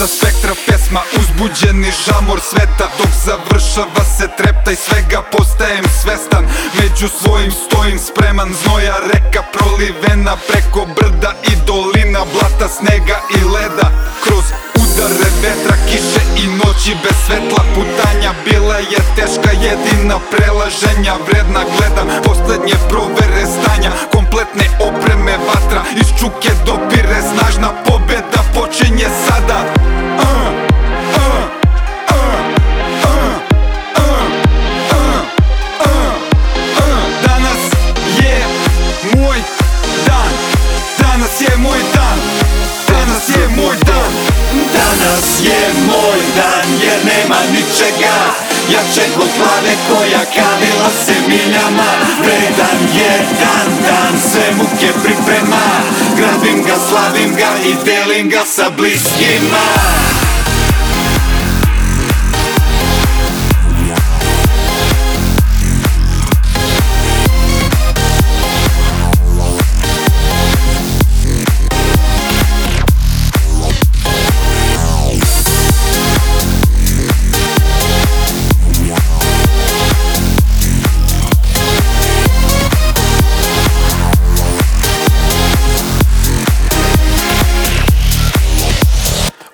sa spektra pesma Uzbuđeni žamor sveta. Dok završava se trepta i svega postajem svestan. Među svojim stojim spreman Znoja reka prolivena. Preko brda i dolina Blata, snega i leda. Kroz udare vetra, kiše i noći Bez svetla. Putanja Bila je teška jedina prelaženja. Vredna gledam posljednje provere stanja. Kompletne opreme vatra Iz čuke dopire snažna ničega. Jačeg od glave koja kavila se miljama. Vredan je dan, dan sve muke priprema. Gradim ga, slavim ga i delim ga sa bliskima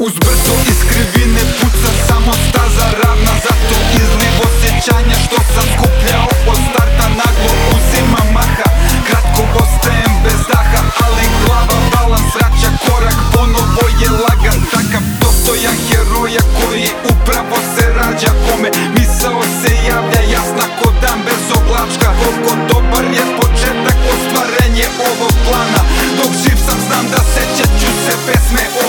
Uz brdo iz krivine puca samo staza ravna Zato izliv osjećanja što sam skupljao od starta Naglo uzimam maha, kratko ostajem bez daha Ali glava balans vraća korak, ponovo je lagan Takav dostojan heroja koji upravo se rađa Kome misao se javlja jasna ko dan bez oblačka. Koliko dobar je početak ostvarenje ovog plana. Dok živ sam znam da sećat ću se pesme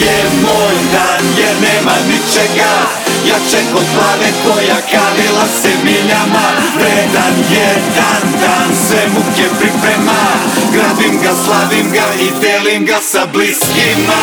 je moj dan jer nema ničega. Jačeg od glave koja kavila se miljama. Vredan je dan, dan sve muke priprema. Gradim ga, slavim ga i delim ga sa bliskima